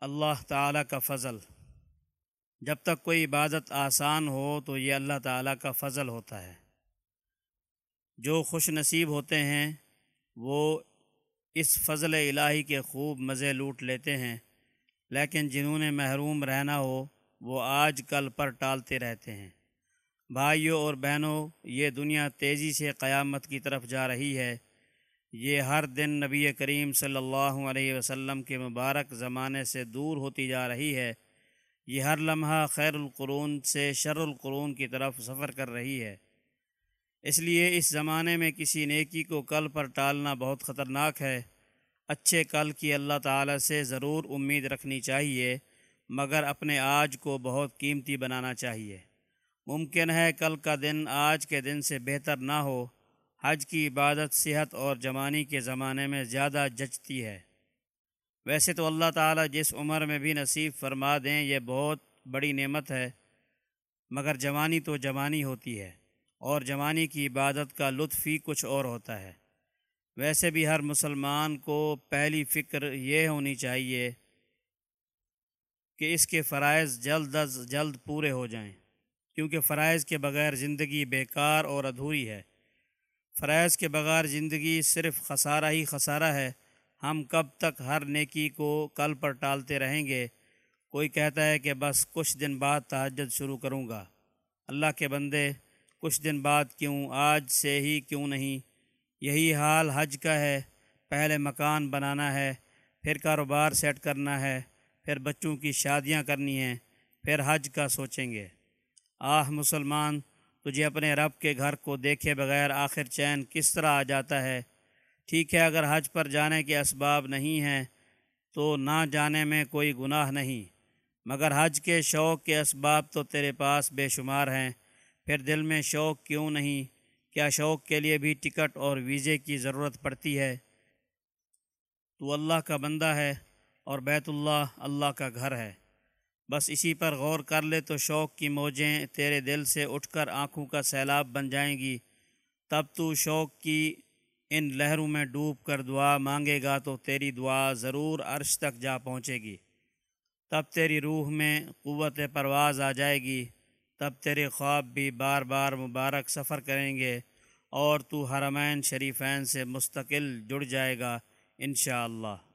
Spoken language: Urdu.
اللہ تعالیٰ کا فضل۔ جب تک کوئی عبادت آسان ہو تو یہ اللہ تعالیٰ کا فضل ہوتا ہے۔ جو خوش نصیب ہوتے ہیں، وہ اس فضل الہی کے خوب مزے لوٹ لیتے ہیں۔ لیکن جنہوں نے محروم رہنا ہو، وہ آج کل پر ٹالتے رہتے ہیں۔ بھائیوں اور بہنوں، یہ دنیا تیزی سے قیامت کی طرف جا رہی ہے۔ یہ ہر دن نبی کریم صلی اللہ علیہ وسلم کے مبارک زمانے سے دور ہوتی جا رہی ہے۔ یہ ہر لمحہ خیر القرون سے شر القرون کی طرف سفر کر رہی ہے۔ اس لیے اس زمانے میں کسی نیکی کو کل پر ٹالنا بہت خطرناک ہے۔ اچھے کل کی اللہ تعالی سے ضرور امید رکھنی چاہیے، مگر اپنے آج کو بہت قیمتی بنانا چاہیے۔ ممکن ہے کل کا دن آج کے دن سے بہتر نہ ہو۔ حج کی عبادت، صحت اور جوانی کے زمانے میں زیادہ جچتی ہے۔ ویسے تو اللہ تعالیٰ جس عمر میں بھی نصیب فرما دیں، یہ بہت بڑی نعمت ہے۔ مگر جوانی تو جوانی ہوتی ہے اور جوانی کی عبادت کا لطف ہی کچھ اور ہوتا ہے۔ ویسے بھی ہر مسلمان کو پہلی فکر یہ ہونی چاہیے کہ اس کے فرائض جلد از جلد پورے ہو جائیں، کیونکہ فرائض کے بغیر زندگی بیکار اور ادھوری ہے۔ فرائض کے بغیر زندگی صرف خسارہ ہی خسارہ ہے، ہم کب تک ہر نیکی کو کل پر ٹالتے رہیں گے؟ کوئی کہتا ہے کہ بس کچھ دن بعد تہجد شروع کروں گا۔ اللہ کے بندے، کچھ دن بعد کیوں آج سے ہی کیوں نہیں؟ یہی حال حج کا ہے، پہلے مکان بنانا ہے، پھر کاروبار سیٹ کرنا ہے، پھر بچوں کی شادیاں کرنی ہیں، پھر حج کا سوچیں گے۔ آہ مسلمان تجھے جی اپنے رب کے گھر کو دیکھے بغیر آخر چین کس طرح آ جاتا ہے۔ ٹھیک ہے، اگر حج پر جانے کے اسباب نہیں ہیں تو نہ جانے میں کوئی گناہ نہیں، مگر حج کے شوق کے اسباب تو تیرے پاس بے شمار ہیں۔ پھر دل میں شوق کیوں نہیں؟ کیا شوق کے لیے بھی ٹکٹ اور ویزے کی ضرورت پڑتی ہے؟ تو اللہ کا بندہ ہے اور بیت اللہ اللہ کا گھر ہے۔ بس اسی پر غور کر لے تو شوق کی موجیں تیرے دل سے اٹھ کر آنکھوں کا سیلاب بن جائیں گی۔ تب تو شوق کی ان لہروں میں ڈوب کر دعا مانگے گا تو تیری دعا ضرور عرش تک جا پہنچے گی۔ تب تیری روح میں قوت پرواز آ جائے گی۔ تب تیرے خواب بھی بار بار مبارک سفر کریں گے اور تو حرمین شریفین سے مستقل جڑ جائے گا انشاءاللہ۔ اللہ